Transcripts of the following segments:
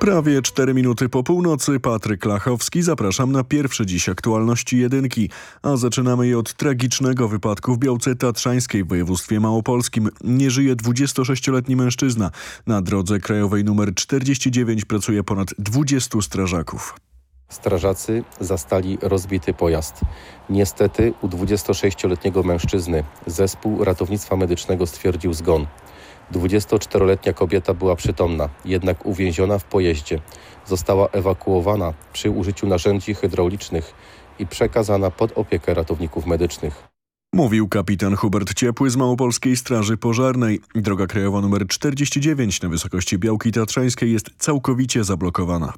Prawie 4 minuty po północy Patryk Lachowski. Zapraszam na pierwsze dziś aktualności jedynki. A zaczynamy je od tragicznego wypadku w Białce Tatrzańskiej w województwie małopolskim. Nie żyje 26-letni mężczyzna. Na drodze krajowej numer 49 pracuje ponad 20 strażaków. Strażacy zastali rozbity pojazd. Niestety u 26-letniego mężczyzny zespół ratownictwa medycznego stwierdził zgon. 24-letnia kobieta była przytomna, jednak uwięziona w pojeździe. Została ewakuowana przy użyciu narzędzi hydraulicznych i przekazana pod opiekę ratowników medycznych. Mówił kapitan Hubert Ciepły z Małopolskiej Straży Pożarnej. Droga krajowa nr 49 na wysokości Białki Tatrzańskiej jest całkowicie zablokowana.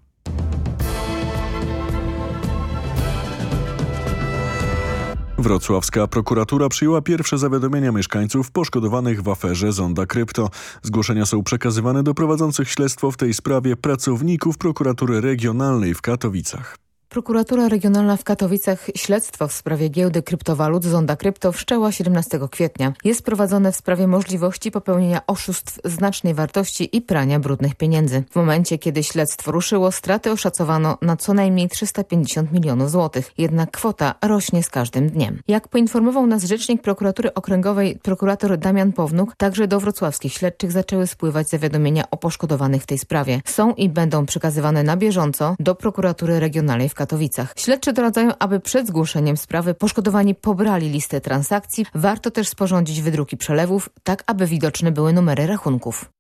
Wrocławska prokuratura przyjęła pierwsze zawiadomienia mieszkańców poszkodowanych w aferze Zonda Krypto. Zgłoszenia są przekazywane do prowadzących śledztwo w tej sprawie pracowników prokuratury regionalnej w Katowicach. Prokuratura Regionalna w Katowicach śledztwo w sprawie giełdy kryptowalut Zonda Krypto wszczęła 17 kwietnia. Jest prowadzone w sprawie możliwości popełnienia oszustw znacznej wartości i prania brudnych pieniędzy. W momencie, kiedy śledztwo ruszyło, straty oszacowano na co najmniej 350 milionów złotych. Jednak kwota rośnie z każdym dniem. Jak poinformował nas rzecznik prokuratury okręgowej prokurator Damian Pownuk, także do wrocławskich śledczych zaczęły spływać zawiadomienia o poszkodowanych w tej sprawie. Są i będą przekazywane na bieżąco do prokuratury regionalnej w Katowicach. Katowicach. Śledczy doradzają, aby przed zgłoszeniem sprawy poszkodowani pobrali listę transakcji. Warto też sporządzić wydruki przelewów, tak aby widoczne były numery rachunków.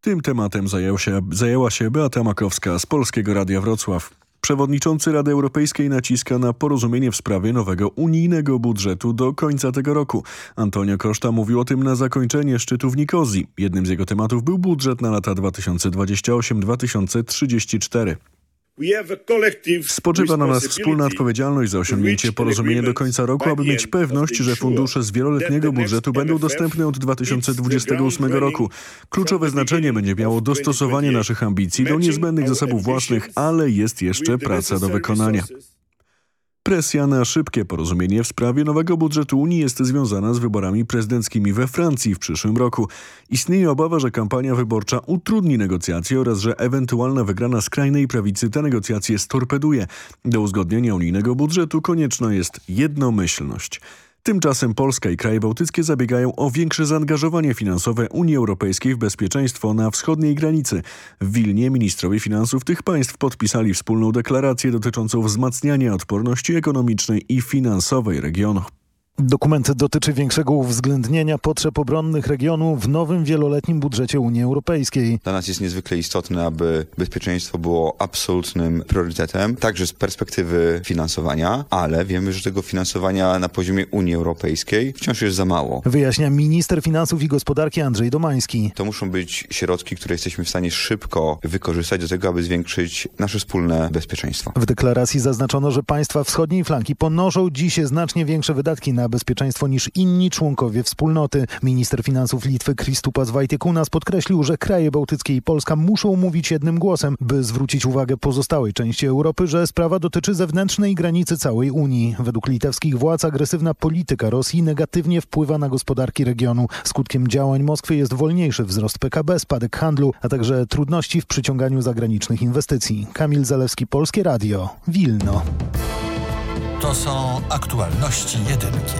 Tym tematem zajął się, zajęła się Beata Makowska z Polskiego Radia Wrocław. Przewodniczący Rady Europejskiej naciska na porozumienie w sprawie nowego unijnego budżetu do końca tego roku. Antonio Costa mówił o tym na zakończenie szczytu w Nikozji. Jednym z jego tematów był budżet na lata 2028-2034. Spoczywa na nas wspólna odpowiedzialność za osiągnięcie porozumienia do końca roku, aby mieć pewność, że fundusze z wieloletniego budżetu będą dostępne od 2028 roku. Kluczowe znaczenie będzie miało dostosowanie naszych ambicji do niezbędnych zasobów własnych, ale jest jeszcze praca do wykonania. Presja na szybkie porozumienie w sprawie nowego budżetu Unii jest związana z wyborami prezydenckimi we Francji w przyszłym roku. Istnieje obawa, że kampania wyborcza utrudni negocjacje oraz że ewentualna wygrana skrajnej prawicy te negocjacje storpeduje. Do uzgodnienia unijnego budżetu konieczna jest jednomyślność. Tymczasem Polska i kraje bałtyckie zabiegają o większe zaangażowanie finansowe Unii Europejskiej w bezpieczeństwo na wschodniej granicy. W Wilnie ministrowie finansów tych państw podpisali wspólną deklarację dotyczącą wzmacniania odporności ekonomicznej i finansowej regionu. Dokument dotyczy większego uwzględnienia potrzeb obronnych regionu w nowym wieloletnim budżecie Unii Europejskiej. Dla nas jest niezwykle istotne, aby bezpieczeństwo było absolutnym priorytetem, także z perspektywy finansowania, ale wiemy, że tego finansowania na poziomie Unii Europejskiej wciąż jest za mało. Wyjaśnia minister finansów i gospodarki Andrzej Domański. To muszą być środki, które jesteśmy w stanie szybko wykorzystać do tego, aby zwiększyć nasze wspólne bezpieczeństwo. W deklaracji zaznaczono, że państwa wschodniej flanki ponoszą dziś znacznie większe wydatki na bezpieczeństwo niż inni członkowie wspólnoty. Minister finansów Litwy Kristupas Wajtykunas podkreślił, że kraje bałtyckie i Polska muszą mówić jednym głosem, by zwrócić uwagę pozostałej części Europy, że sprawa dotyczy zewnętrznej granicy całej Unii. Według litewskich władz agresywna polityka Rosji negatywnie wpływa na gospodarki regionu. Skutkiem działań Moskwy jest wolniejszy wzrost PKB, spadek handlu, a także trudności w przyciąganiu zagranicznych inwestycji. Kamil Zalewski, Polskie Radio, Wilno. To są aktualności jedynki.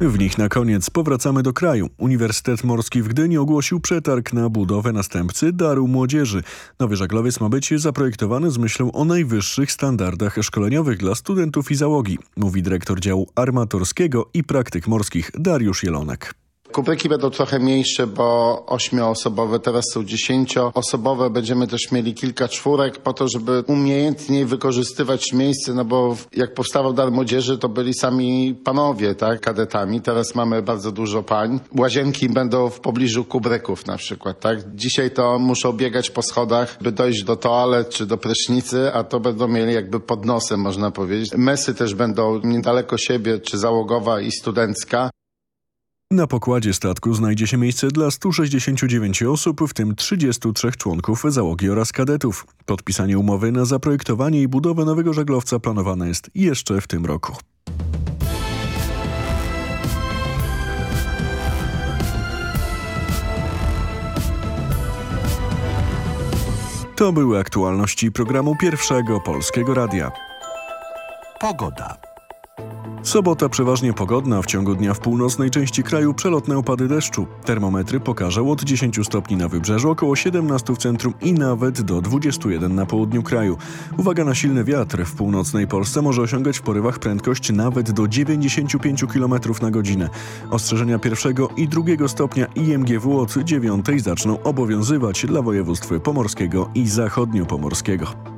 W nich na koniec powracamy do kraju. Uniwersytet Morski w Gdyni ogłosił przetarg na budowę następcy Daru Młodzieży. Nowy żaglowiec ma być zaprojektowany z myślą o najwyższych standardach szkoleniowych dla studentów i załogi, mówi dyrektor działu armatorskiego i praktyk morskich Dariusz Jelonek. Kubryki będą trochę mniejsze, bo ośmioosobowe, teraz są dziesięcioosobowe. Będziemy też mieli kilka czwórek po to, żeby umiejętniej wykorzystywać miejsce, no bo jak powstawał Dar Młodzieży, to byli sami panowie, tak, kadetami. Teraz mamy bardzo dużo pań. Łazienki będą w pobliżu kubryków na przykład, tak. Dzisiaj to muszą biegać po schodach, by dojść do toalet czy do prysznicy, a to będą mieli jakby pod nosem, można powiedzieć. Mesy też będą niedaleko siebie, czy załogowa i studencka. Na pokładzie statku znajdzie się miejsce dla 169 osób, w tym 33 członków załogi oraz kadetów. Podpisanie umowy na zaprojektowanie i budowę nowego żaglowca planowane jest jeszcze w tym roku. To były aktualności programu Pierwszego Polskiego Radia. Pogoda. Sobota przeważnie pogodna, w ciągu dnia w północnej części kraju przelotne opady deszczu. Termometry pokażą od 10 stopni na wybrzeżu, około 17 w centrum i nawet do 21 na południu kraju. Uwaga na silny wiatr. W północnej Polsce może osiągać w porywach prędkość nawet do 95 km na godzinę. Ostrzeżenia pierwszego i drugiego stopnia IMGW od 9 zaczną obowiązywać dla województw pomorskiego i zachodniopomorskiego.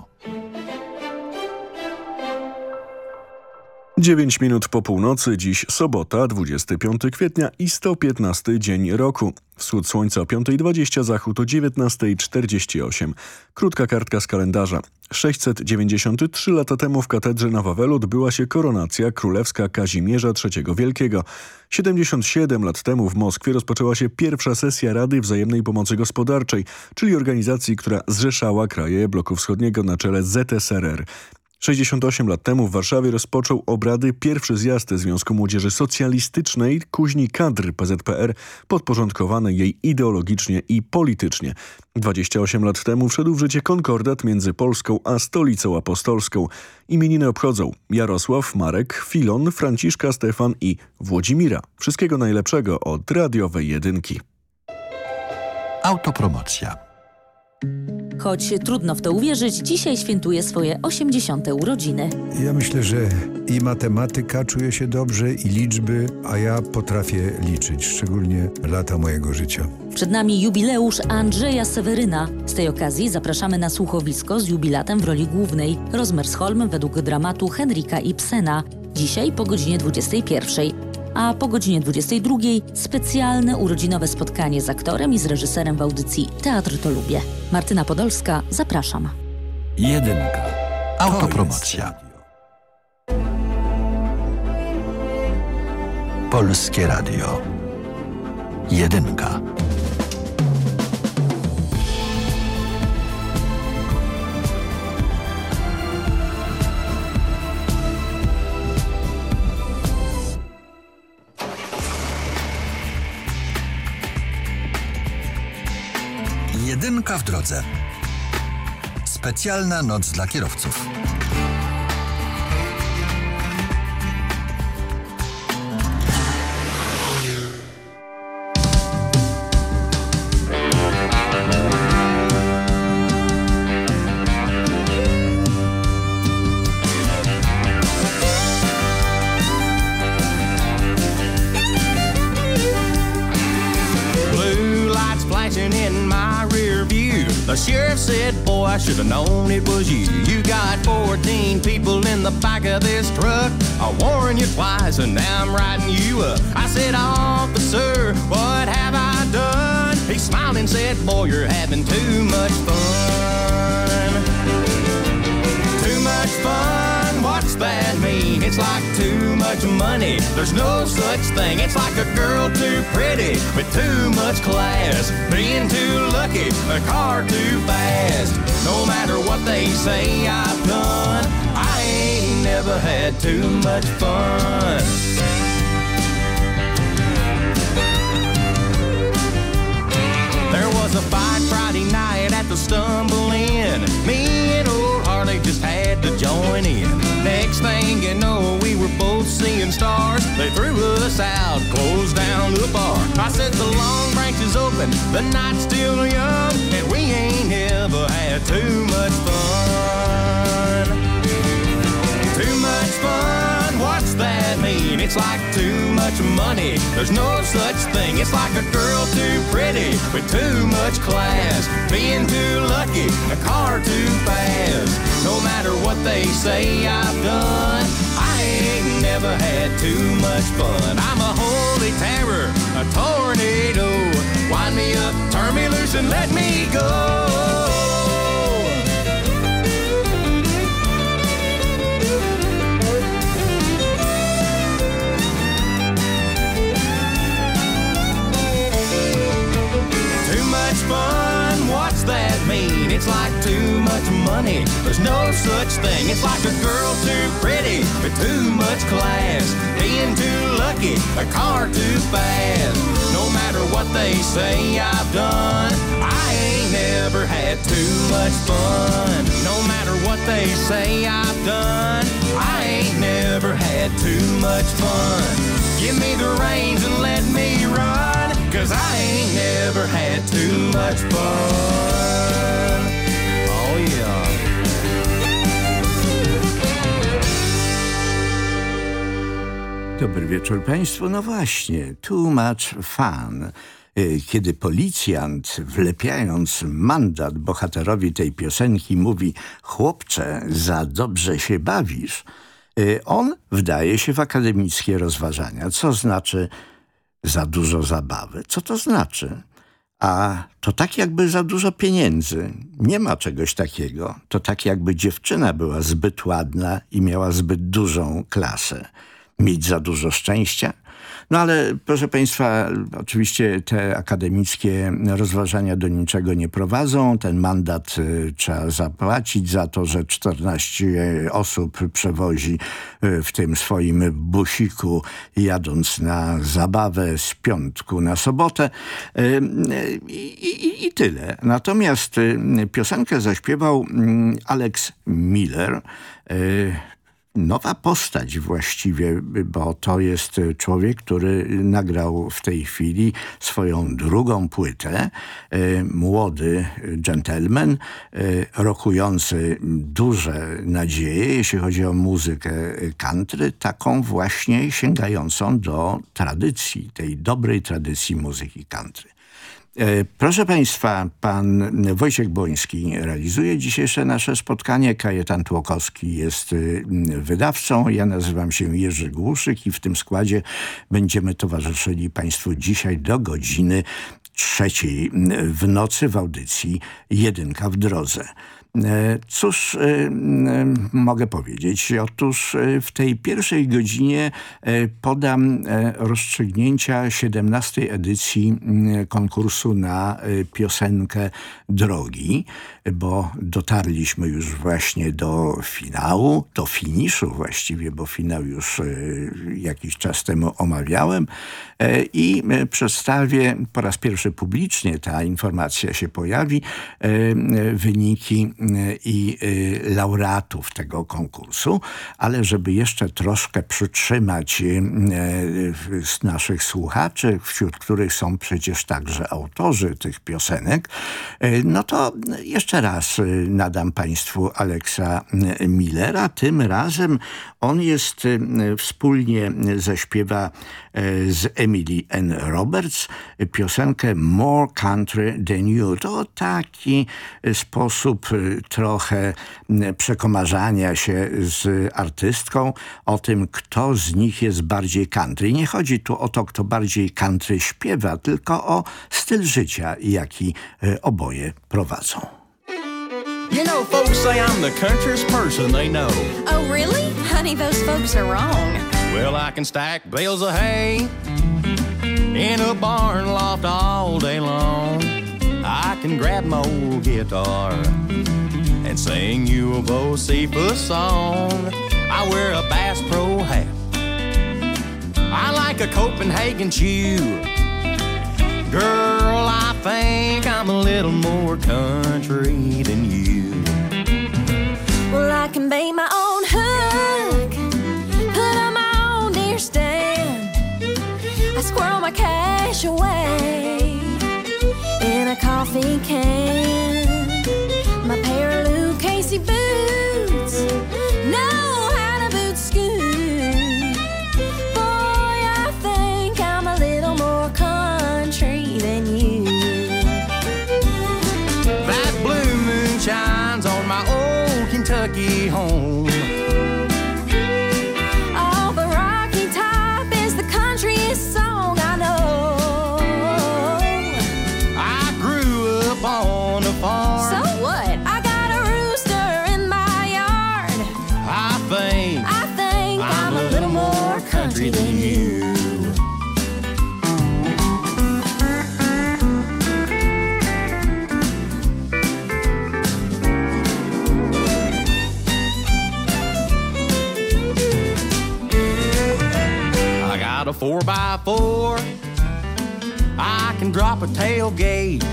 9 minut po północy, dziś sobota, 25 kwietnia i 115 dzień roku. Wschód słońca o 5.20, zachód o 19.48. Krótka kartka z kalendarza. 693 lata temu w katedrze na Wawelu odbyła się koronacja królewska Kazimierza III Wielkiego. 77 lat temu w Moskwie rozpoczęła się pierwsza sesja Rady Wzajemnej Pomocy Gospodarczej, czyli organizacji, która zrzeszała kraje bloku wschodniego na czele ZSRR. 68 lat temu w Warszawie rozpoczął obrady pierwszy zjazd Związku Młodzieży Socjalistycznej Kuźni Kadr PZPR, podporządkowanej jej ideologicznie i politycznie. 28 lat temu wszedł w życie konkordat między Polską a Stolicą Apostolską. Imieniny obchodzą Jarosław, Marek, Filon, Franciszka, Stefan i Włodzimira. Wszystkiego najlepszego od radiowej jedynki. Autopromocja. Choć trudno w to uwierzyć, dzisiaj świętuje swoje 80. urodziny. Ja myślę, że i matematyka czuje się dobrze, i liczby, a ja potrafię liczyć, szczególnie lata mojego życia. Przed nami jubileusz Andrzeja Seweryna. Z tej okazji zapraszamy na słuchowisko z jubilatem w roli głównej Rozmersholm według dramatu Henryka Ibsena. Dzisiaj po godzinie 21 a po godzinie 22 specjalne urodzinowe spotkanie z aktorem i z reżyserem w audycji Teatr to lubię. Martyna Podolska, zapraszam. Jedynka. Autopromocja. Polskie Radio. Jedynka. Jedynka w drodze. Specjalna noc dla kierowców. Should have known it was you. You got 14 people in the back of this truck. I warned you twice, and now I'm riding you up. I said, Officer, what have I done? He smiled and said, Boy, you're having too much fun. That mean? It's like too much money. There's no such thing. It's like a girl too pretty with too much class. Being too lucky, a car too fast. No matter what they say I've done, I ain't never had too much fun. There was a fight Friday night at the Stumble Inn. Me and join in. Next thing you know, we were both seeing stars. They threw us out, closed down the bar. I said the long branches is open, the night's still young, and we ain't ever had too much fun. It's like too much money, there's no such thing. It's like a girl too pretty with too much class, being too lucky, a car too fast. No matter what they say I've done, I ain't never had too much fun. I'm a holy terror, a tornado. Wind me up, turn me loose, and let me go. It's like too much money, there's no such thing. It's like a girl too pretty with too much class, being too lucky, a car too fast. No matter what they say I've done, I ain't never had too much fun. No matter what they say I've done, I ain't never had too much fun. Give me the reins and let me run. Cause I ain't never had too much fun. Dobry wieczór Państwu. No właśnie, too much fun. Y, Kiedy policjant, wlepiając mandat bohaterowi tej piosenki, mówi chłopcze, za dobrze się bawisz, y, on wdaje się w akademickie rozważania. Co znaczy za dużo zabawy? Co to znaczy? A to tak jakby za dużo pieniędzy. Nie ma czegoś takiego. To tak jakby dziewczyna była zbyt ładna i miała zbyt dużą klasę. Mieć za dużo szczęścia? No ale proszę Państwa, oczywiście te akademickie rozważania do niczego nie prowadzą. Ten mandat y, trzeba zapłacić za to, że 14 osób przewozi y, w tym swoim busiku jadąc na zabawę z piątku na sobotę Y, y, i, i, i tyle. Natomiast y, piosenkę zaśpiewał mm, Alex Miller, y, nowa postać właściwie, bo to jest człowiek, który nagrał w tej chwili swoją drugą płytę. E, Młody gentleman, e, rokujący duże nadzieje, jeśli chodzi o muzykę country, taką właśnie sięgającą do tradycji, tej dobrej tradycji muzyki country. E, Proszę Państwa, pan Wojciech Boński realizuje dzisiejsze nasze spotkanie. Kajetan Tłokowski jest y, wydawcą. Ja nazywam się Jerzy Głuszyk i w tym składzie będziemy towarzyszyli Państwu dzisiaj do godziny trzeciej w nocy w audycji Jedynka w drodze. E, Cóż e, mogę powiedzieć? Otóż e, w tej pierwszej godzinie podam rozstrzygnięcia 17 edycji konkursu na piosenkę Drogi, bo dotarliśmy już właśnie do finału, do finiszu właściwie, bo finał już jakiś czas temu omawiałem i przedstawię po raz pierwszy publicznie, ta informacja się pojawi, wyniki i e, laureatów tego konkursu, ale żeby jeszcze troszkę przytrzymać z naszych słuchaczy, wśród których są przecież także autorzy tych piosenek, no to jeszcze raz nadam Państwu Aleksa Millera. Tym razem on jest, wspólnie zaśpiewa e, z Emily N. Roberts piosenkę More Country Than You. To taki sposób trochę m, przekomarzania się z artystką o tym, kto z nich jest bardziej country. Nie chodzi tu o to, kto bardziej country śpiewa, tylko o styl życia, jaki e, oboje prowadzą. You know, folks say I'm the countryest person they know. Oh, really? Honey, those folks are wrong. Well, I can stack bales of hay in a barn loft all day long. I can grab my old guitar and sing you a Bo Cephas song. I wear a Bass Pro hat. I like a Copenhagen chew. Girl, I think I'm a little more country than you. Well, I can bait my own hook, put on my own deer stand. I squirrel my cash away. In a coffee can. My pair of Lou Drop a tailgate.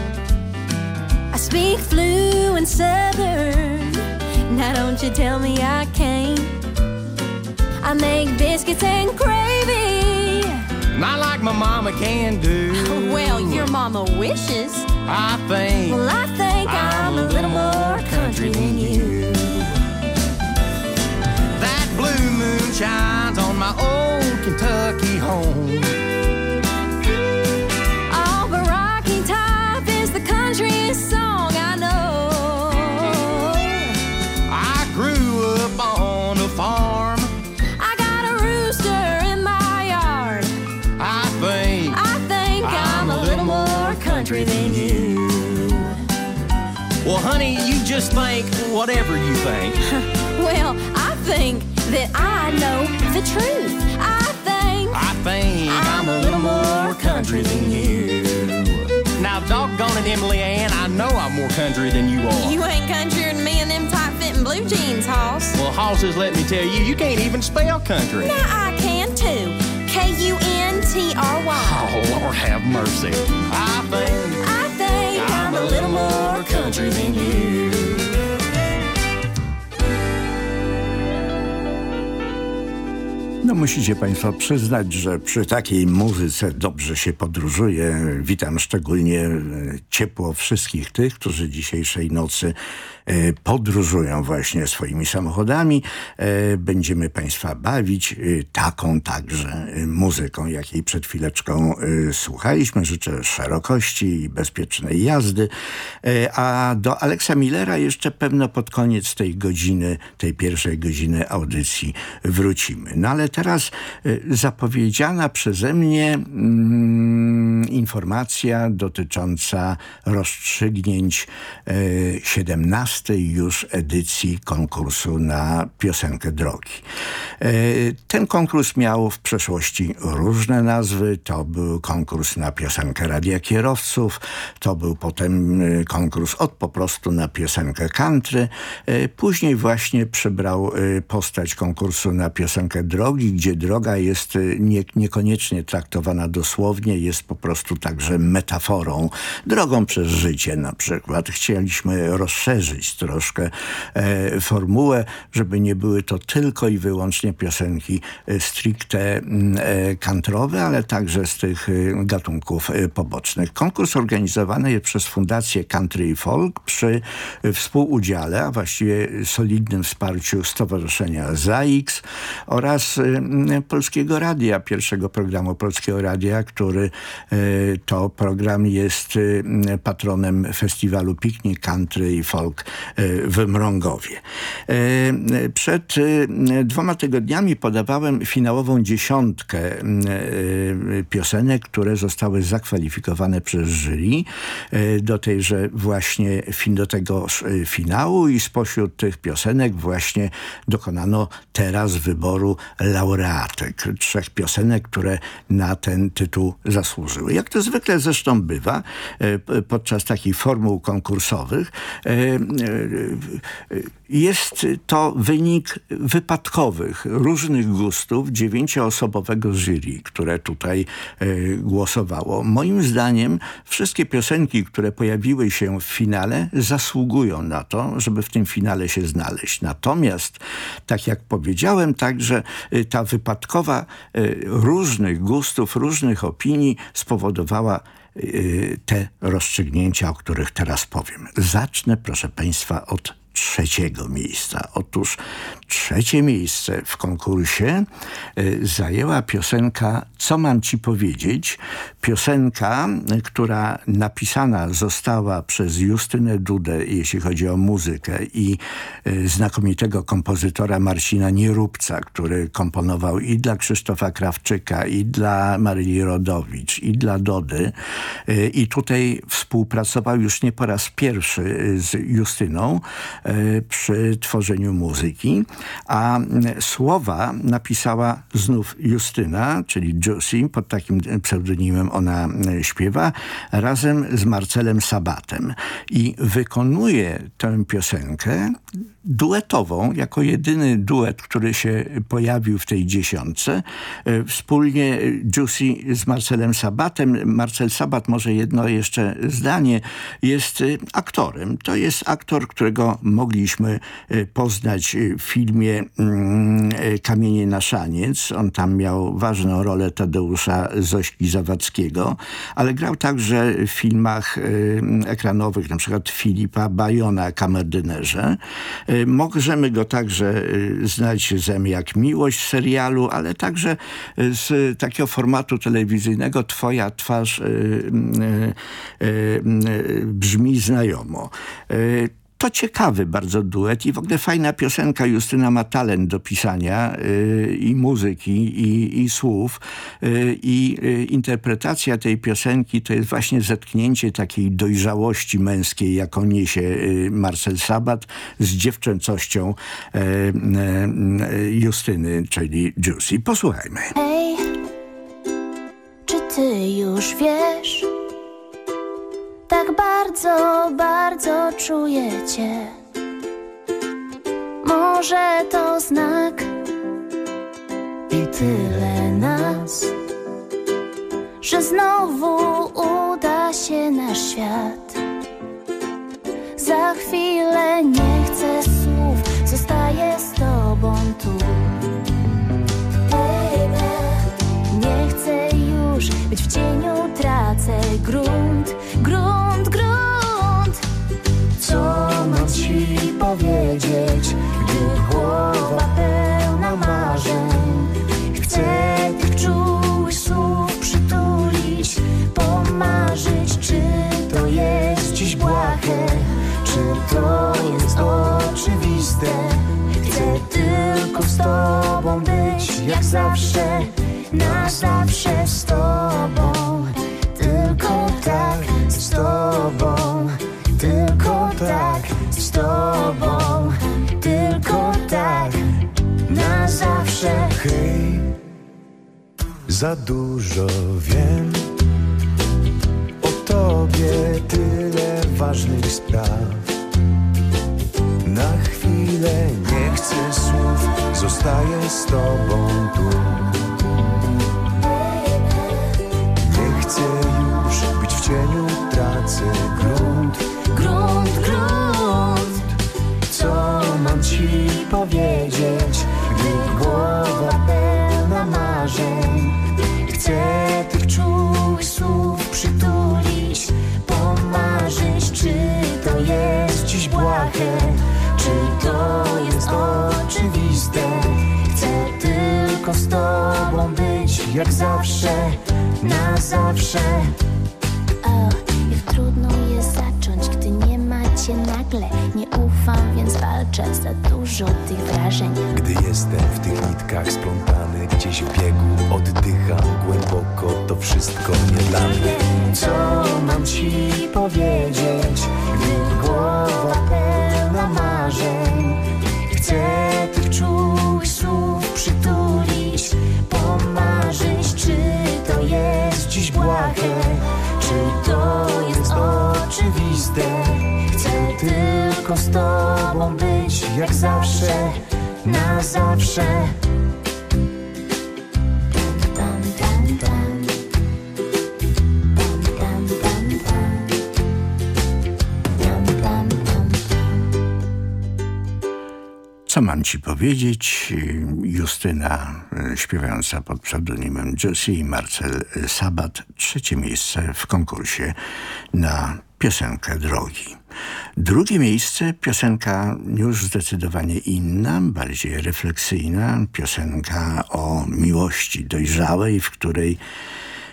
I speak fluent Southern. Now don't you tell me I can't. I make biscuits and gravy. Not like my mama can do. Well, your mama wishes. I think Well, I think I'm a little more country than you. that blue moon shines on my old Kentucky home. Well, honey, you just think whatever you think. Well, I think that I know the truth. I think I think I'm a little more country than you. Now, doggone it, Emily Ann, I know I'm more country than you are. you ain't countryer than me in them tight fitting blue jeans, Hoss. Well, Hosses, let me tell you, you can't even spell country. Now I can too. K U N T R Y. Oh, Lord have mercy. I think I I'm a little more country than you. No musicie Państwo przyznać, że przy takiej muzyce dobrze się podróżuje. Witam szczególnie e, ciepło wszystkich tych, którzy dzisiejszej nocy E, podróżują właśnie swoimi samochodami. E, będziemy Państwa bawić e, taką także muzyką, jakiej przed chwileczką słuchaliśmy. Życzę szerokości i bezpiecznej jazdy. A do Aleksa Millera jeszcze pewno pod koniec tej godziny, tej pierwszej godziny audycji wrócimy. No ale teraz zapowiedziana przeze mnie mm, informacja dotycząca rozstrzygnięć 17 15 już edycji konkursu na piosenkę drogi. E, ten konkurs miał w przeszłości różne nazwy. To był konkurs na piosenkę radia kierowców, to był potem e, konkurs od po prostu na piosenkę country. E, później właśnie przybrał postać konkursu na piosenkę drogi, gdzie droga jest nie, niekoniecznie traktowana dosłownie, jest po prostu także metaforą, drogą przez życie na przykład. Chcieliśmy rozszerzyć troszkę e, formułę, żeby nie były to tylko i wyłącznie piosenki e, stricte mm, e, kantrowe, ale także z tych e, gatunków e, pobocznych. Konkurs organizowany jest przez Fundację Country i Folk przy współudziale, a właściwie solidnym wsparciu Stowarzyszenia ZAIX oraz Polskiego Radia, pierwszego programu Polskiego Radia, który to program jest patronem festiwalu Piknik Country i Folk w Mrągowie. E, e, Przed e, dwoma tygodniami podawałem finałową dziesiątkę e, piosenek, które zostały zakwalifikowane przez jury e, do tejże właśnie do tego e, finału i spośród tych piosenek właśnie dokonano teraz wyboru laureatek. Trzech piosenek, które na ten tytuł zasłużyły. Jak to zwykle zresztą bywa e, podczas takich formuł konkursowych, e, e, e, Jest to wynik wypadkowych, różnych gustów dziewięcioosobowego jury, które tutaj e, głosowało. Moim zdaniem wszystkie piosenki, które pojawiły się w finale zasługują na to, żeby w tym finale się znaleźć. Natomiast, tak jak powiedziałem, także e, ta wypadkowa e, różnych gustów, różnych opinii spowodowała e, te rozstrzygnięcia, o których teraz powiem. Zacznę, proszę Państwa, od trzeciego miejsca. Otóż trzecie miejsce w konkursie y, zajęła piosenka Co mam ci powiedzieć? Piosenka, która napisana została przez Justynę Dudę, jeśli chodzi o muzykę i y, znakomitego kompozytora Marcina Nieróbca, który komponował i dla Krzysztofa Krawczyka, i dla Maryli Rodowicz, i dla Dody. I tutaj współpracował już nie po raz pierwszy z Justyną, przy tworzeniu muzyki, a słowa napisała znów Justyna, czyli Juicy, pod takim pseudonimem ona śpiewa, razem z Marcelem Sabatem. I wykonuje tę piosenkę duetową, jako jedyny duet, który się pojawił w tej dziesiątce. Wspólnie Juicy z Marcelem Sabatem. Marcel Sabat, może jedno jeszcze zdanie, jest aktorem. To jest aktor, którego mogliśmy poznać w filmie Kamienie na szaniec. On tam miał ważną rolę Tadeusza Zośki Zawadzkiego, ale grał także w filmach ekranowych, na przykład Filipa Bajona Kamerdynerze. Możemy go także znać z jak Miłość serialu, ale także z takiego formatu telewizyjnego Twoja twarz brzmi znajomo. To ciekawy bardzo duet i w ogóle fajna piosenka. Justyna ma talent do pisania y, i muzyki, i, i słów. Y, I y, interpretacja tej piosenki to jest właśnie zetknięcie takiej dojrzałości męskiej, jaką niesie Marcel Sabat z dziewczęcością Justyny, czyli Juicy. Posłuchajmy. Hej, czy ty już wiesz? Tak bardzo, bardzo czuję cię. Może to znak i tyle nas, że znowu uda się nasz świat. Za chwilę nie chcę słów, zostaję z tobą tu. Nie chcę już być w cieniu, tracę grunt, to jest oczywiste. Chcę tylko z tobą być, jak zawsze, na zawsze z tobą. Tylko tak z tobą, tylko tak z tobą, tylko tak na zawsze. Hej, za dużo wiem tam. Co mam ci powiedzieć? Justyna e, śpiewająca pod pseudonimem Josie i Marcel Sabat. Trzecie miejsce w konkursie na piosenkę Drogi. Drugie miejsce, piosenka już zdecydowanie inna, bardziej refleksyjna, piosenka o miłości dojrzałej, w której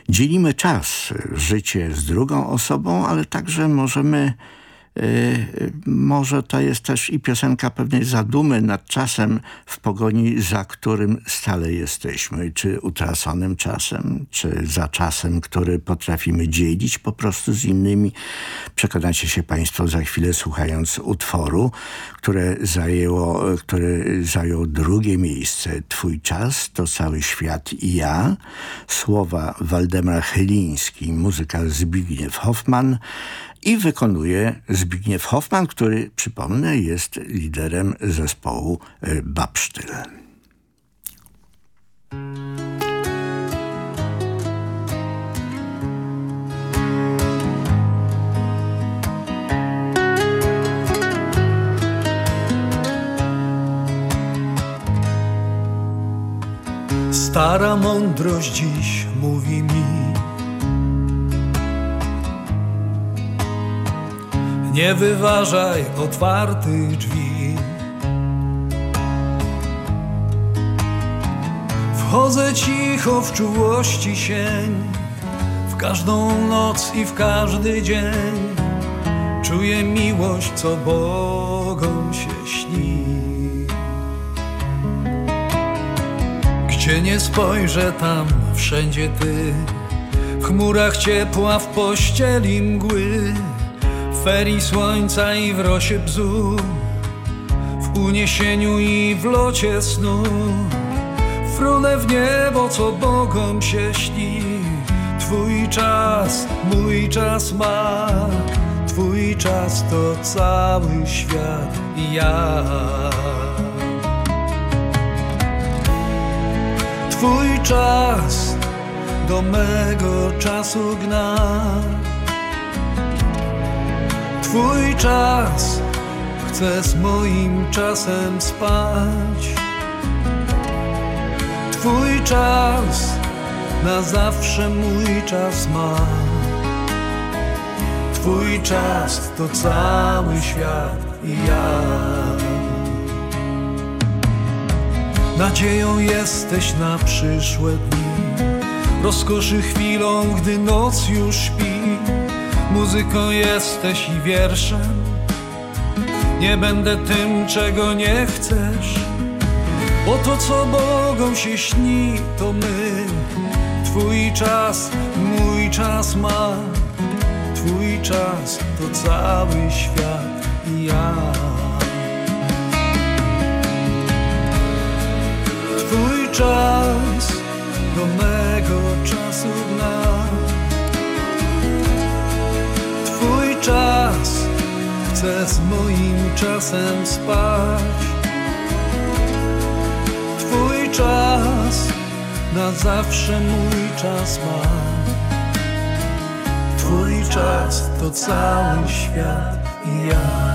dzielimy czas, życie z drugą osobą, ale także możemy może to jest też i piosenka pewnej zadumy nad czasem w pogoni, za którym stale jesteśmy. Czy utraconym czasem, czy za czasem, który potrafimy dzielić po prostu z innymi. Przekonacie się Państwo za chwilę słuchając utworu, które zajęło, który zajął drugie miejsce. Twój czas to cały świat i ja. Słowa Waldemar Chyliński, muzyka Zbigniew Hoffman i wykonuje Zbigniew Hoffman, który, przypomnę, jest liderem zespołu y, Babsztyl. Stara mądrość dziś mówi mi Nie wyważaj otwartych drzwi. Wchodzę cicho w czułości sień W każdą noc i w każdy dzień. Czuję miłość, co Bogom się śni. Gdzie nie spojrzę, tam wszędzie Ty. W chmurach ciepła, w pościeli mgły ferii słońca i w rosie bzu W uniesieniu i w locie snu. Frunę w niebo, co Bogom się śni. Twój czas, mój czas ma. Twój czas to cały świat i ja. Twój czas do mego czasu gna Twój czas chce z moim czasem spać. Twój czas na zawsze mój czas ma. Twój czas to cały świat i ja. Nadzieją jesteś na przyszłe dni. Rozkoszy chwilą, gdy noc już śpi Muzyką jesteś i wierszem. Nie będę tym, czego nie chcesz Bo to, co Bogom się śni, to my. Twój czas, mój czas ma. Twój czas to cały świat i ja. Twój czas do mego czasu gna czas. Chce z moim czasem spać. Twój czas na zawsze mój czas ma. Twój czas to cały świat i ja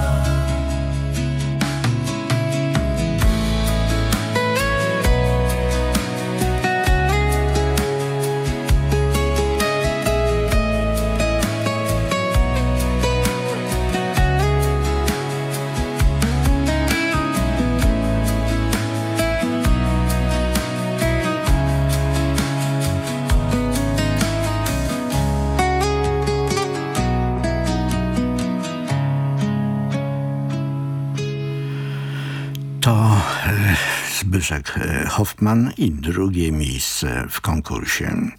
Zbyszek e, Hoffman i drugie miejsce w konkursie.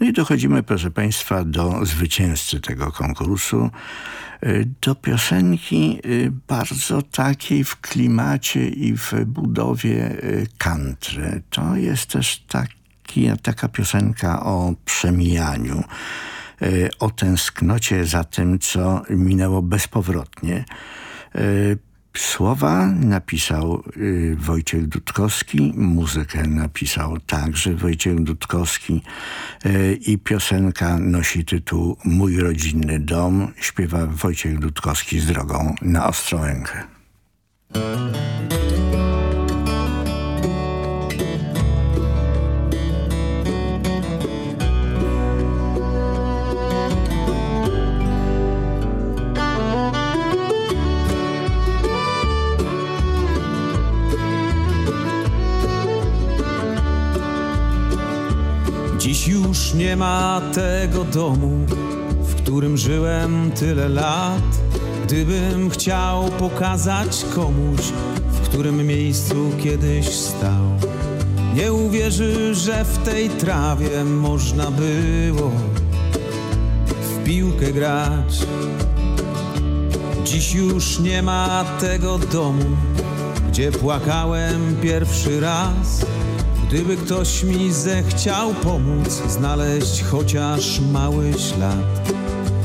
No i dochodzimy, proszę Państwa, do zwycięzcy tego konkursu. E, Do piosenki e, bardzo takiej w klimacie i w budowie country. To jest też taki, taka piosenka o przemijaniu, o tęsknocie za tym, co minęło bezpowrotnie. Słowa napisał y, Wojciech Dudkowski, muzykę napisał także Wojciech Dudkowski y, i piosenka nosi tytuł Mój rodzinny dom. Śpiewa Wojciech Dudkowski z drogą na Ostrołękę. Dziś już nie ma tego domu, w którym żyłem tyle lat. Gdybym chciał pokazać komuś, w którym miejscu kiedyś stał, nie uwierzy, że w tej trawie można było w piłkę grać. Dziś już nie ma tego domu, gdzie płakałem pierwszy raz. Gdyby ktoś mi zechciał pomóc znaleźć chociaż mały ślad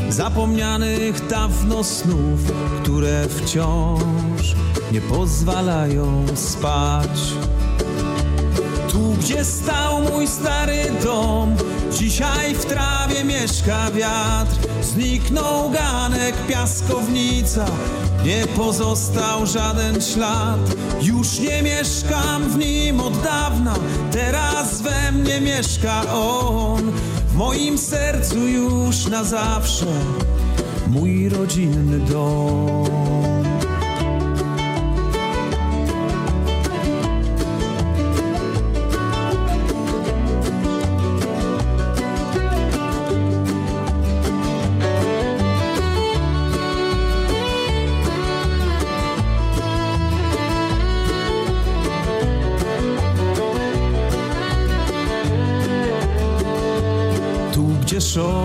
zapomnianych dawno snów, które wciąż nie pozwalają spać. Tu, gdzie stał mój stary dom, dzisiaj w trawie mieszka wiatr. Zniknął ganek, piaskownica, nie pozostał żaden ślad. Już nie mieszkam w nim od dawna, teraz we mnie mieszka on. W moim sercu już na zawsze mój rodzinny dom.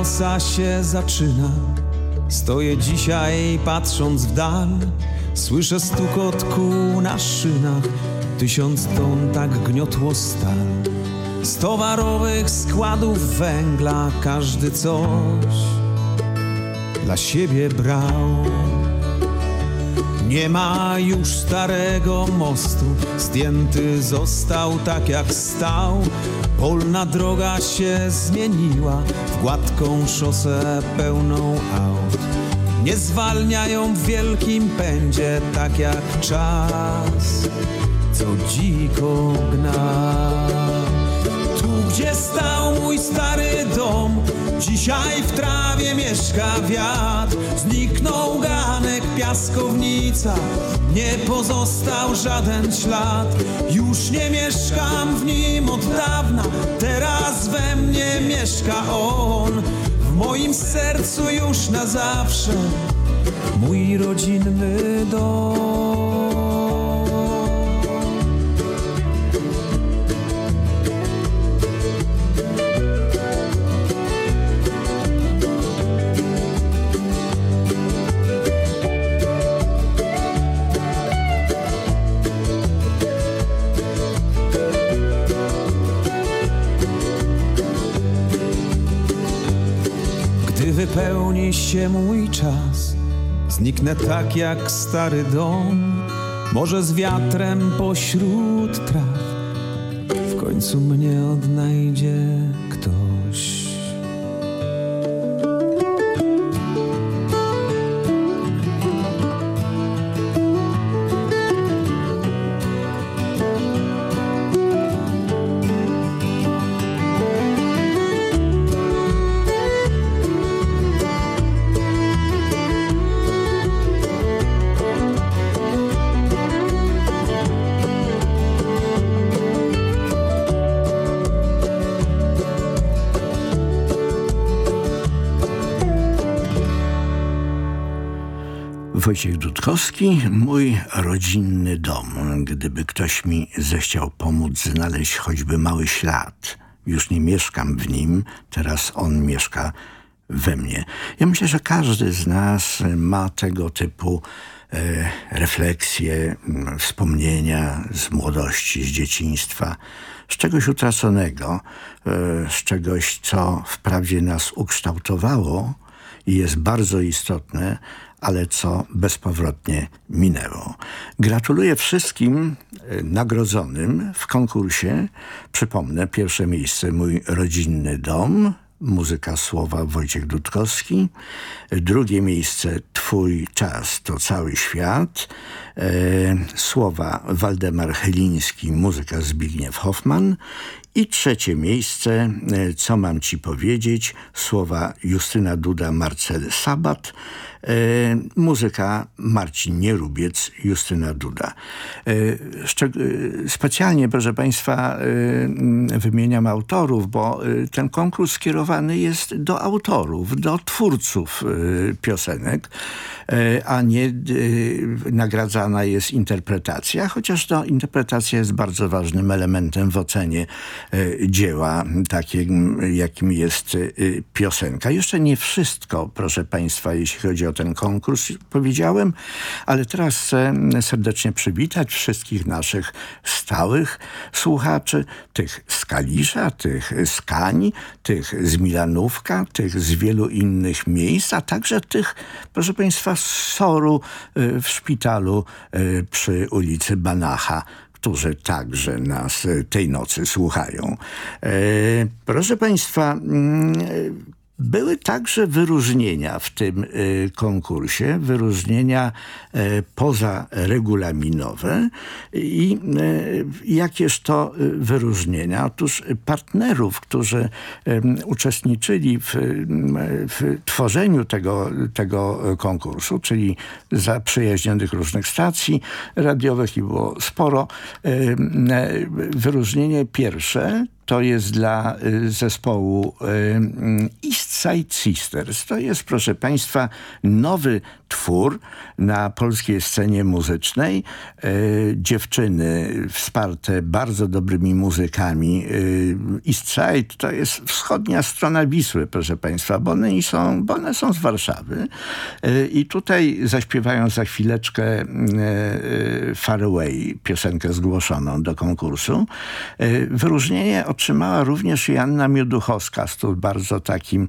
Szosa się zaczyna, stoję dzisiaj patrząc w dal. Słyszę stukot kół na szynach, tysiąc ton tak gniotło stal. Z towarowych składów węgla każdy coś dla siebie brał. Nie ma już starego mostu, zdjęty został tak jak stał. Polna droga się zmieniła w gładką szosę pełną aut. Nie zwalniają w wielkim pędzie tak jak czas, co dziko gna. Tu, gdzie stał mój stary dom, dzisiaj w trawie mieszka wiatr. Zniknął ganek, piaskownica, nie pozostał żaden ślad. Już nie mieszkam w nim od dawna, teraz we mnie mieszka on. W moim sercu już na zawsze mój rodzinny dom. Się mój czas, zniknę tak jak stary dom, może z wiatrem pośród traw, w końcu mnie odnajdzie Wojciech Dudkowski, mój rodzinny dom. Gdyby ktoś mi zechciał pomóc znaleźć choćby mały ślad, już nie mieszkam w nim, teraz on mieszka we mnie. Ja myślę, że każdy z nas ma tego typu e, refleksje, m, wspomnienia z młodości, z dzieciństwa, z czegoś utraconego, e, z czegoś, co wprawdzie nas ukształtowało, i jest bardzo istotne, ale co bezpowrotnie minęło. Gratuluję wszystkim e, nagrodzonym w konkursie. Przypomnę, pierwsze miejsce mój rodzinny dom, muzyka słowa Wojciech Dudkowski. Drugie miejsce Twój czas to cały świat. E, słowa Waldemar Chyliński, muzyka Zbigniew Hoffman. I trzecie miejsce, e, co mam ci powiedzieć, słowa Justyna Duda, Marcel Sabat. E, muzyka Marcin Nierubiec, Justyna Duda. E, e, specjalnie, proszę Państwa, e, wymieniam autorów, bo e, ten konkurs skierowany jest do autorów, do twórców piosenek, a nie nagradzana jest interpretacja, chociaż to interpretacja jest bardzo ważnym elementem w ocenie dzieła, takim jakim jest e, piosenka. Jeszcze nie wszystko, proszę Państwa, jeśli chodzi o ten konkurs, powiedziałem, ale teraz chcę serdecznie przywitać wszystkich naszych stałych słuchaczy, tych z Kalisza, tych z Kań, tych z Milanówka, tych z wielu innych miejsc, a także tych, proszę Państwa, z Soru w szpitalu przy ulicy Banacha którzy także nas tej nocy słuchają. E, proszę Państwa, mm, były także wyróżnienia w tym y, konkursie, wyróżnienia y, pozaregulaminowe i y, jakież to y, wyróżnienia? Otóż partnerów, którzy uczestniczyli w, w tworzeniu tego, tego konkursu, czyli zaprzyjaźnionych różnych stacji radiowych i było sporo. Wyróżnienie pierwsze to jest dla y, zespołu East Side Sisters. To jest, proszę Państwa, nowy twór na polskiej scenie muzycznej. Y, Dziewczyny wsparte bardzo dobrymi muzykami. Y, East Side to jest wschodnia strona Wisły, proszę Państwa, bo one są, bo one są z Warszawy. Y, I tutaj zaśpiewają za chwileczkę y, y, Far Away, piosenkę zgłoszoną do konkursu. Y, Wyróżnienie otrzymała również Joanna Mioduchowska z tu bardzo takim e,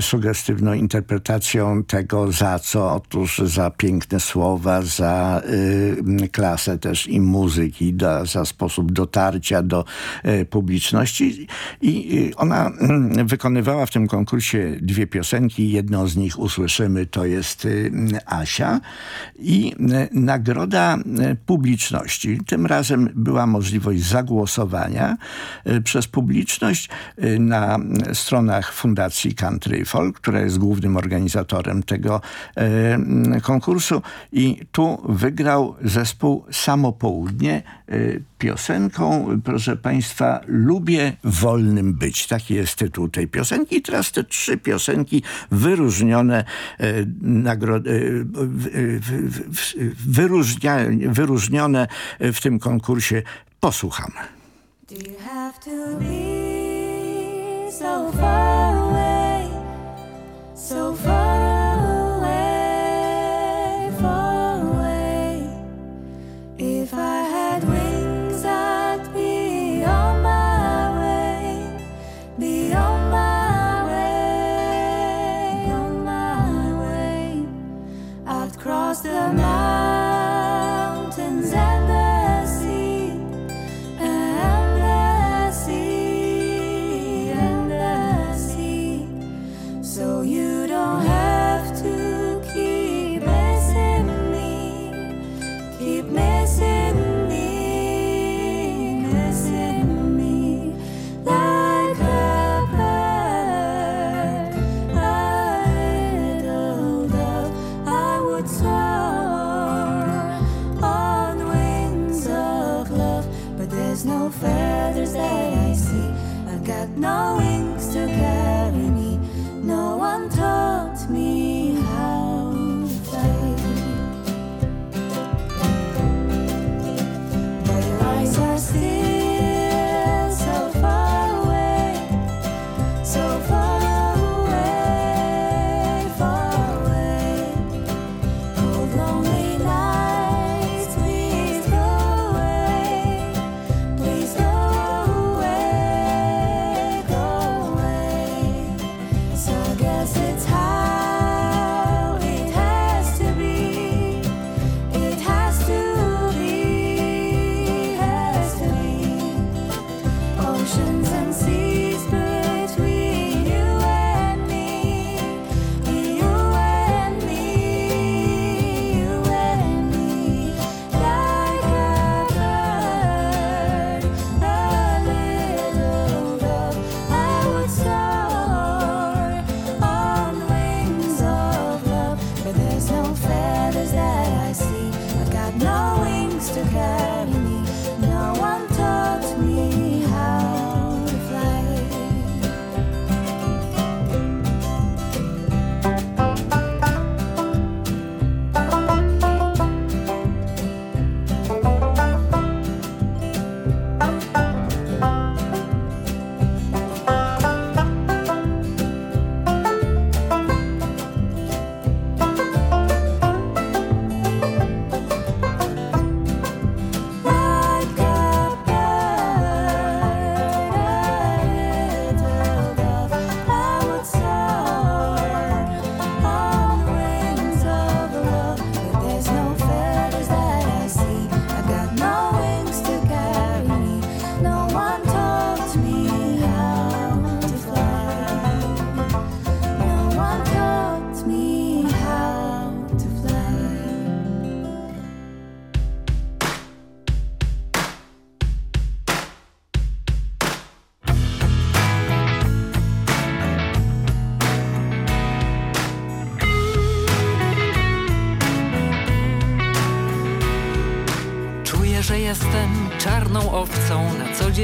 sugestywną interpretacją tego za co. Otóż za piękne słowa, za y, klasę też i muzyki, za sposób dotarcia do e, publiczności. I y, ona mm, wykonywała w tym konkursie dwie piosenki. Jedną z nich usłyszymy, to jest y, Asia. I nagroda publiczności. Tym razem była możliwość zagłosowania przez publiczność na stronach Fundacji Country Folk, która jest głównym organizatorem tego y, konkursu i tu wygrał zespół Samo Południe y, piosenką, proszę Państwa, Lubię wolnym być. Taki jest tytuł tej piosenki. I teraz te trzy piosenki wyróżnione, y, nagro- y, w- w- wyróżnia, wyróżnione w tym konkursie posłuchamy. Do you have to be so far? So far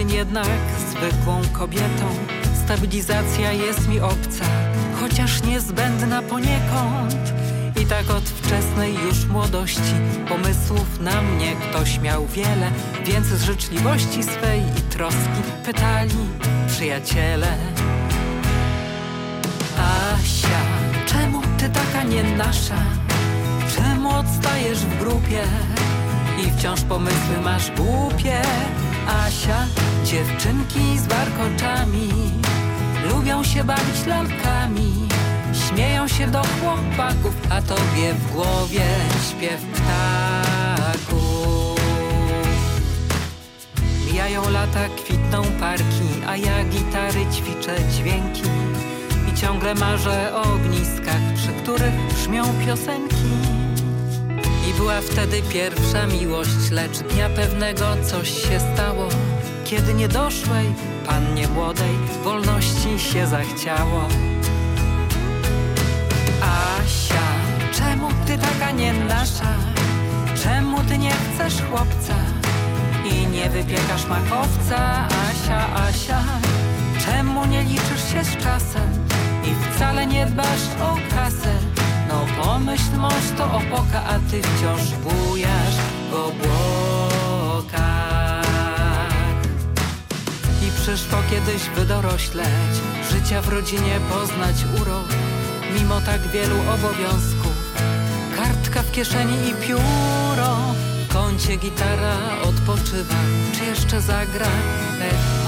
dzień jednak zwykłą kobietą. Stabilizacja jest mi obca, chociaż niezbędna poniekąd. I tak od wczesnej już młodości pomysłów na mnie ktoś miał wiele, więc z życzliwości swej i troski pytali przyjaciele. Asia, czemu ty taka nie nasza? Czemu odstajesz w grupie i wciąż pomysły masz głupie? Asia, dziewczynki z warkoczami lubią się bawić lalkami, śmieją się do chłopaków, a tobie w głowie śpiew ptaków. Mijają lata, kwitną parki, a ja gitary ćwiczę dźwięki i ciągle marzę o ogniskach, przy których brzmią piosenki. I była wtedy pierwsza miłość, lecz dnia pewnego coś się stało. Kiedy niedoszłej, pannie młodej, wolności się zachciało. Asia, czemu ty taka nie nasza? Czemu ty nie chcesz chłopca? I nie wypiekasz makowca, Asia, Asia Czemu nie liczysz się z czasem I wcale nie dbasz o kasę No pomyśl, to opoka A ty wciąż bujasz w obłokach. I przyszło kiedyś wydorośleć Życia w rodzinie poznać urok. Mimo tak wielu obowiązków Kartka w kieszeni i pióro. W kącie gitara odpoczywa Czy jeszcze zagra? Ech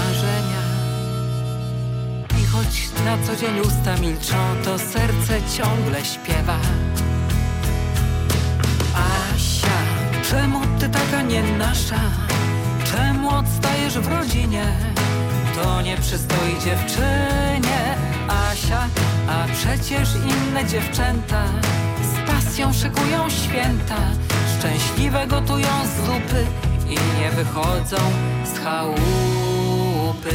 choć na co dzień usta milczą To serce ciągle śpiewa Asia, czemu ty taka nie nasza? Czemu odstajesz w rodzinie? To nie przystoi dziewczynie Asia, a przecież inne dziewczęta Z pasją szykują święta Szczęśliwe gotują zupy I nie wychodzą z chałupy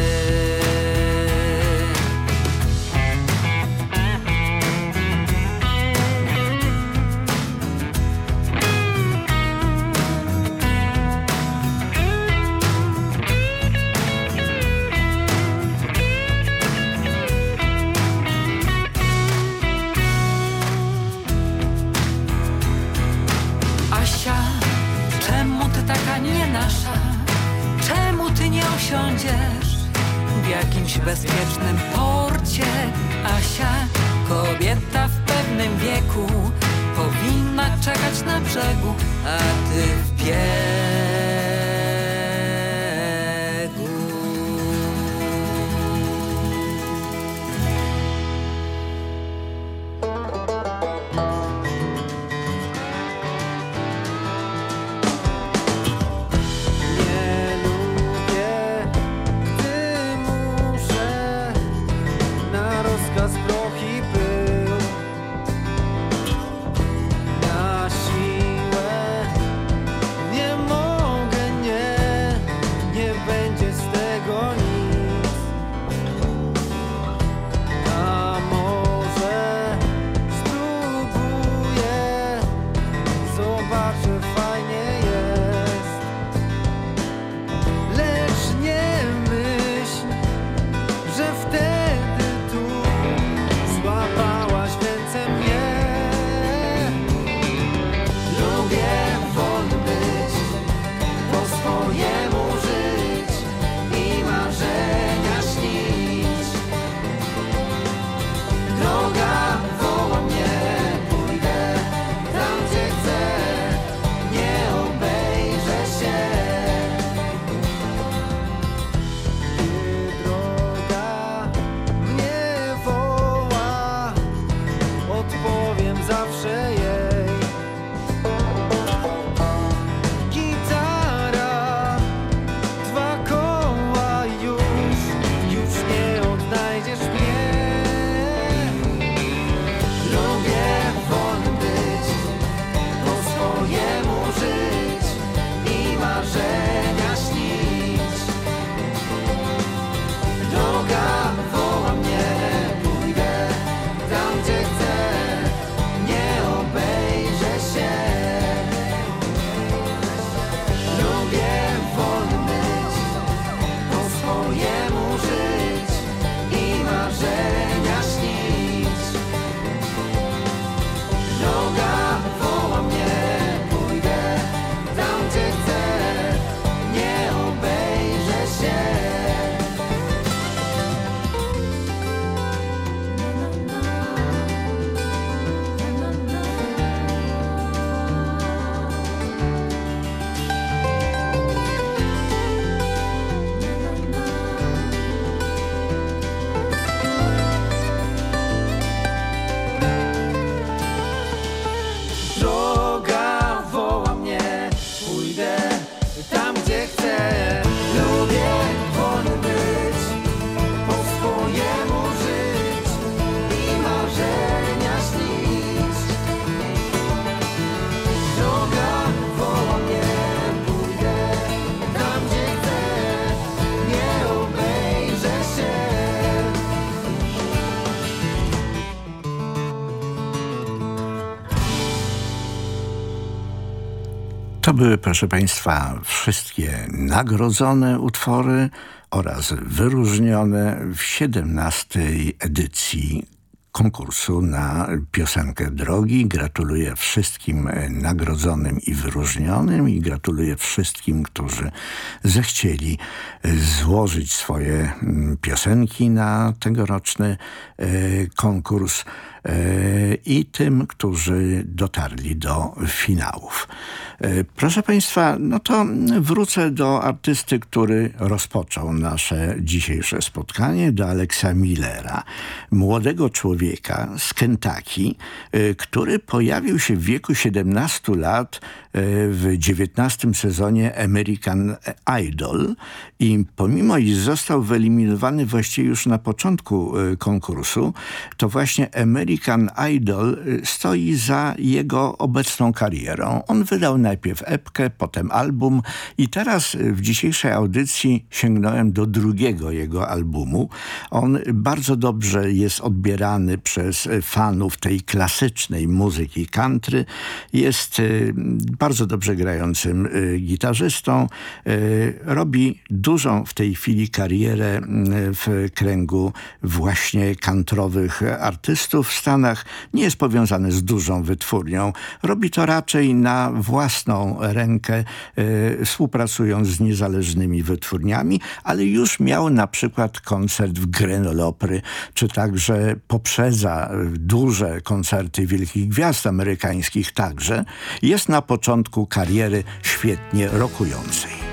były, proszę Państwa, wszystkie nagrodzone utwory oraz wyróżnione w 17 edycji konkursu na piosenkę Drogi. Gratuluję wszystkim nagrodzonym i wyróżnionym i gratuluję wszystkim, którzy zechcieli złożyć swoje mm, piosenki na tegoroczny e, konkurs i tym, którzy dotarli do finałów. E, Proszę Państwa, no to wrócę do artysty, który rozpoczął nasze dzisiejsze spotkanie, do Alexa Millera, młodego człowieka z Kentucky, e, który pojawił się w wieku 17 lat e, w 19 sezonie American Idol i pomimo, iż został wyeliminowany właściwie już na początku e, konkursu, to właśnie American Idol e, stoi za jego obecną karierą. On wydał najpierw epkę, potem album i teraz e, w dzisiejszej audycji sięgnąłem do drugiego jego albumu. On bardzo dobrze jest odbierany przez e, fanów tej klasycznej muzyki country. Jest bardzo dobrze grającym gitarzystą. Robi dużą w tej chwili karierę w kręgu właśnie kantrowych artystów Stanach. Nie jest powiązany z dużą wytwórnią. Robi to raczej na własną rękę, e, współpracując z niezależnymi wytwórniami, ale już miał na przykład koncert w Grand Opry, czy także poprzedza e, duże koncerty wielkich gwiazd amerykańskich także. Jest na początku kariery świetnie rokującej.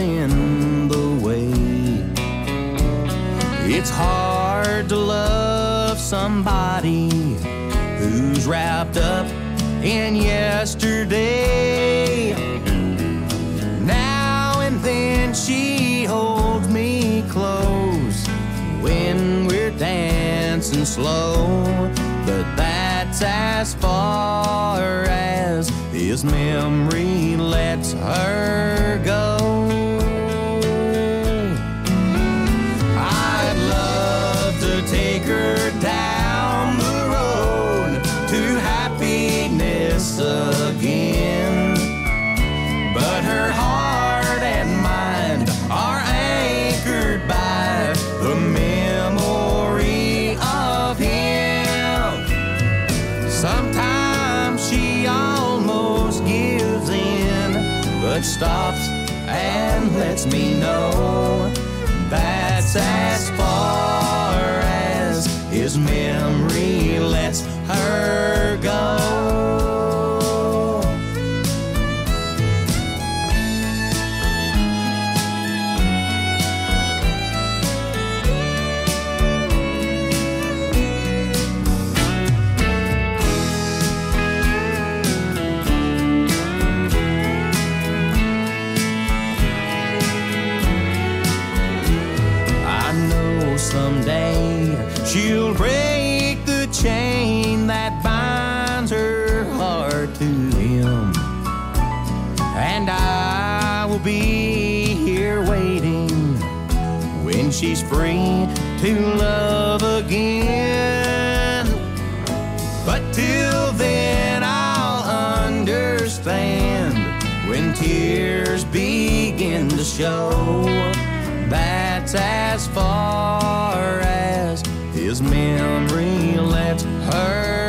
In the way. It's hard to love somebody who's wrapped up in yesterday. Now and then she holds me close when we're dancing slow, but that's as far as his memory lets her go. Her down the road to happiness again. But her heart and mind are anchored by the memory of him. Sometimes she almost gives in, but stops and lets me know that's as she's free to love again. But till then, I'll understand when tears begin to show. That's as far as his memory lets her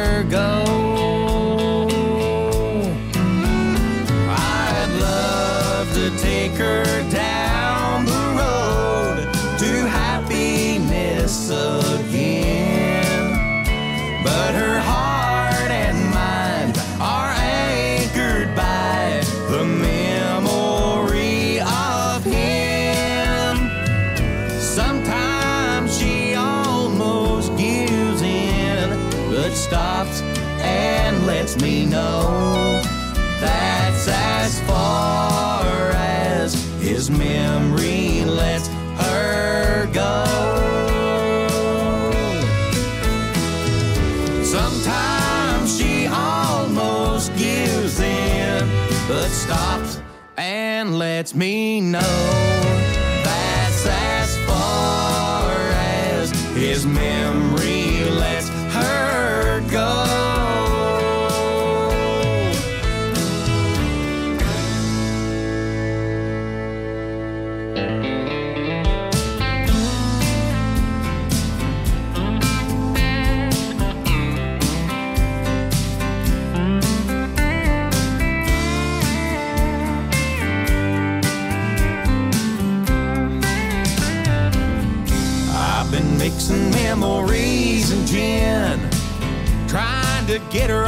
lets me know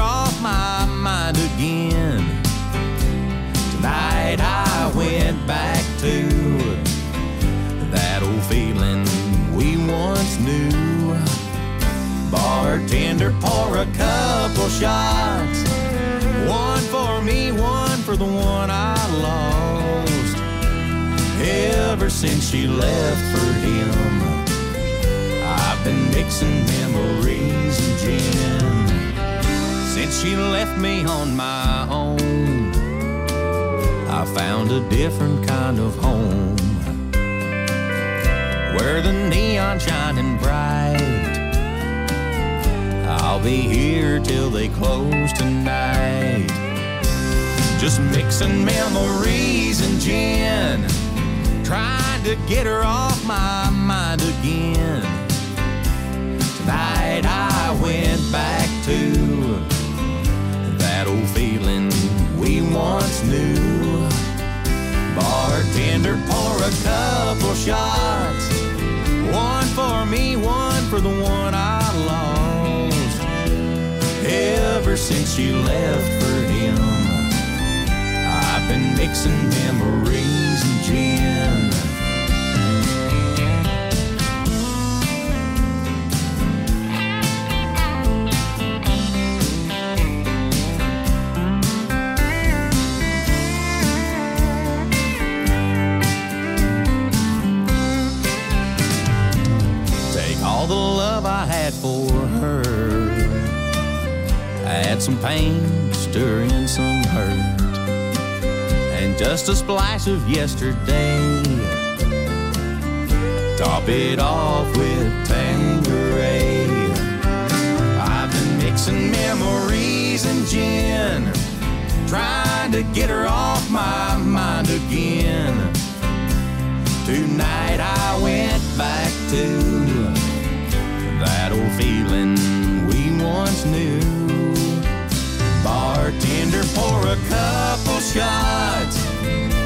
off my mind again. Tonight I went back to that old feeling we once knew. Bartender, pour a couple shots. One for me, one for the one I lost. Ever since she left for him, I've been mixing memories and gin. She left me on my own, I found a different kind of home where the neon shining bright. I'll be here till they close tonight. Just mixing memories and gin, trying to get her off my mind again. Tonight I went back to old feeling we once knew. Bartender, pour a couple shots. One for me, one for the one I lost. Ever since you left for him, I've been mixing memories and gin. Some pain, stir in some hurt. And just a splash of yesterday. Top it off with Tanqueray. I've been mixing memories and gin. Trying to get her off my mind again. Tonight I went back to that old feeling we once knew. Pour a couple shots.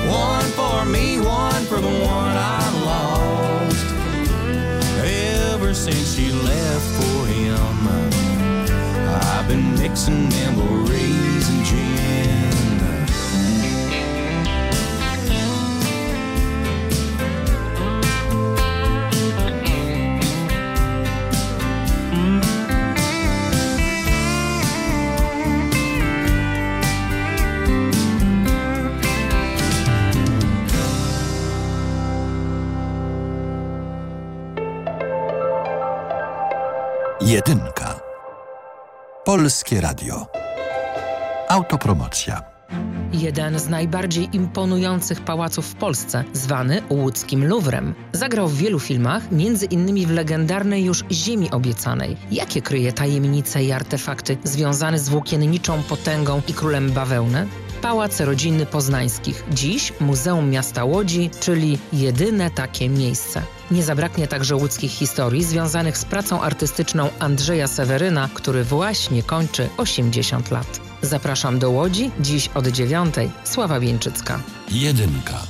One for me, one for the one I lost. Ever since she left for him, I've been mixing memories Jedynka. Polskie Radio. Autopromocja. Jeden z najbardziej imponujących pałaców w Polsce, zwany łódzkim Luwrem. Zagrał w wielu filmach, innymi w legendarnej już Ziemi Obiecanej. Jakie kryje tajemnice i artefakty związane z włókienniczą potęgą i królem bawełny? Pałac Rodzinny Poznańskich. Dziś Muzeum Miasta Łodzi, czyli jedyne takie miejsce. Nie zabraknie także łódzkich historii związanych z pracą artystyczną Andrzeja Seweryna, który właśnie kończy 80 lat. Zapraszam do Łodzi dziś od dziewiątej. Sława Wieńczycka. Jedynka.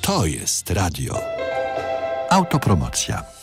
To jest radio. Autopromocja.